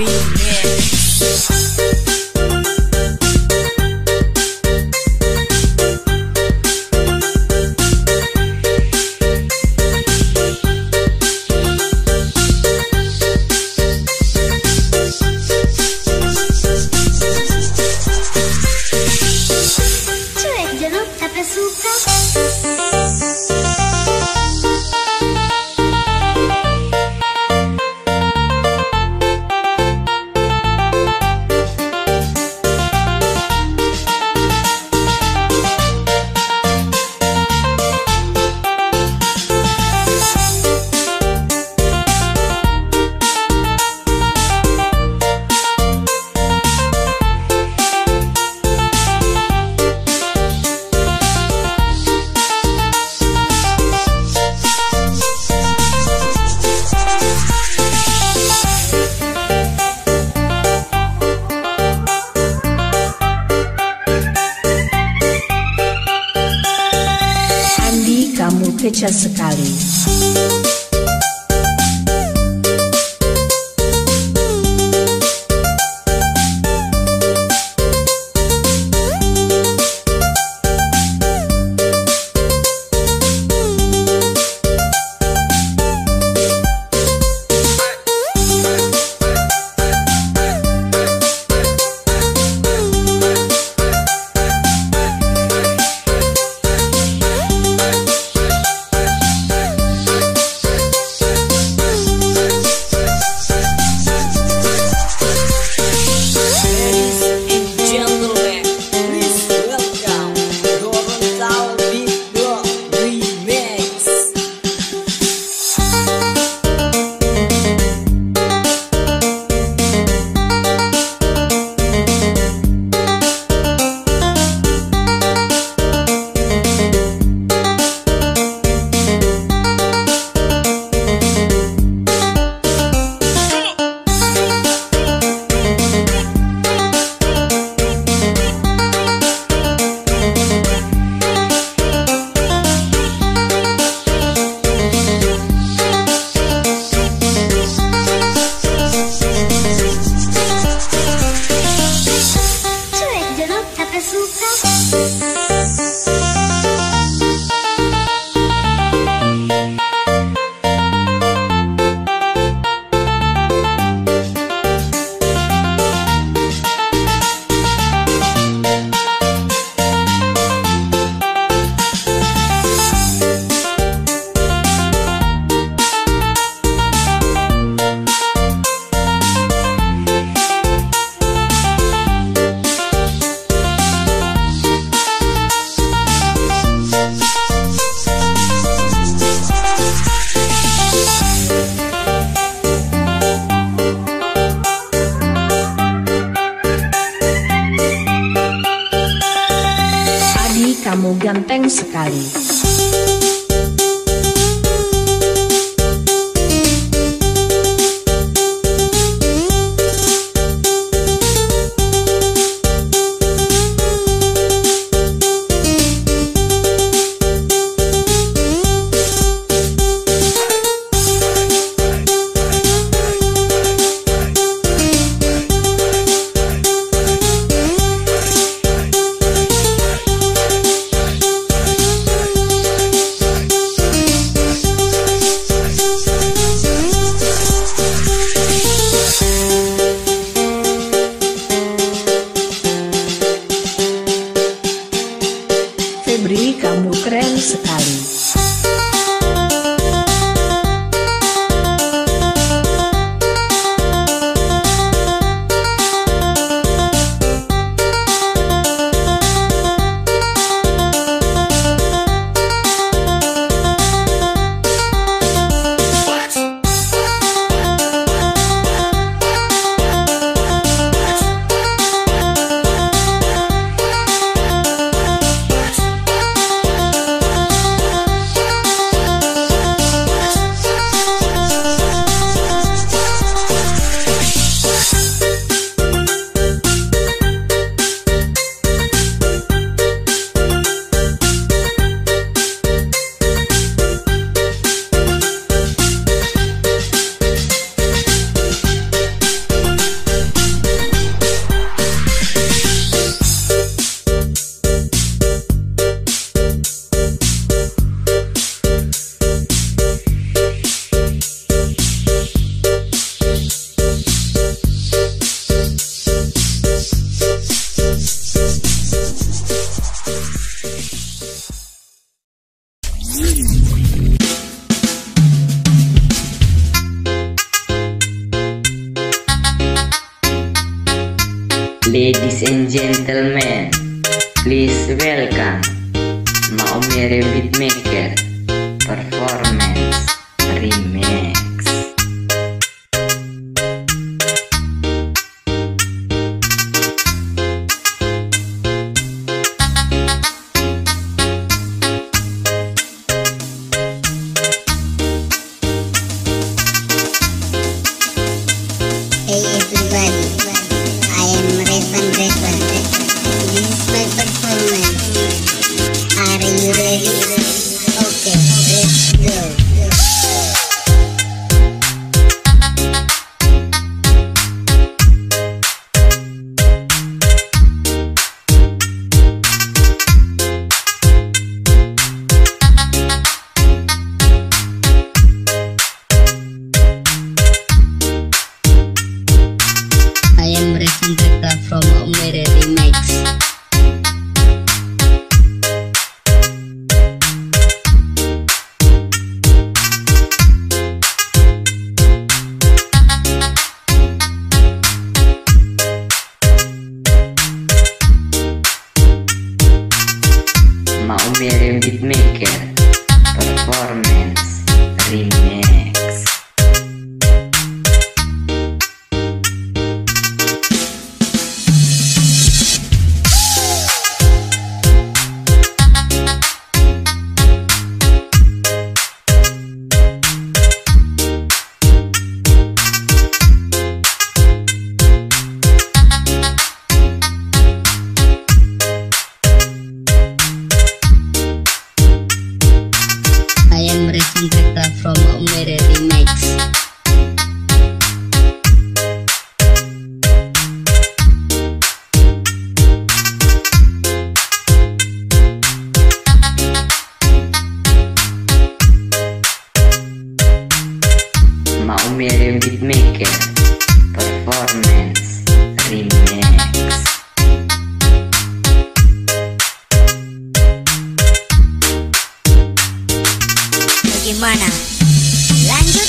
be. Kece sekali. Ladies and gentlemen, please welcome Maumere Beatmaker mirip beatmaker Performance Remix Bagaimana? Lanjut.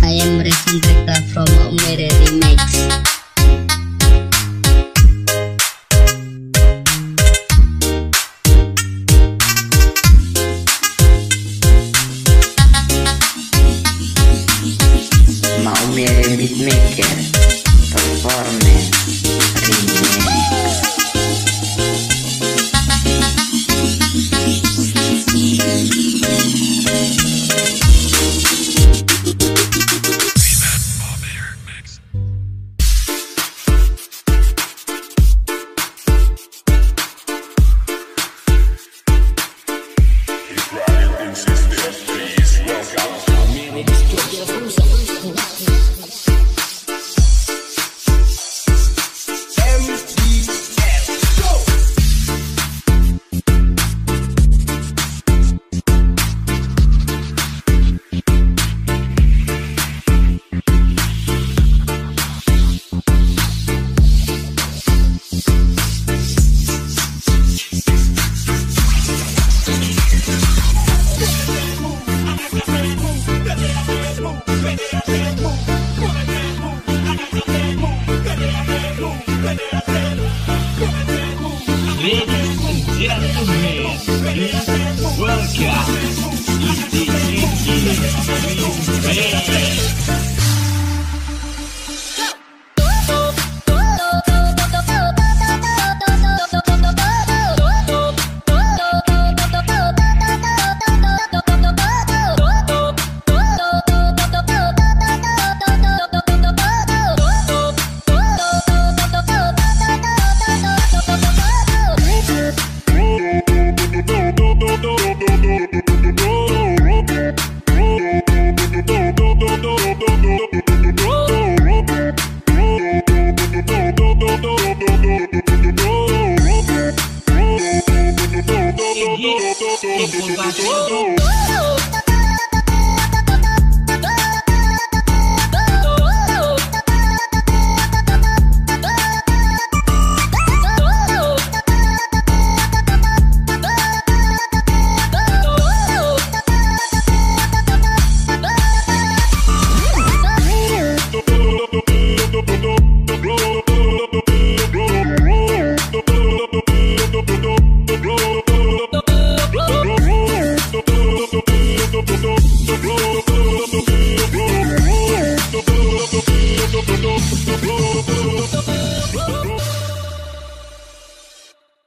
I am Feliz, tô combatido.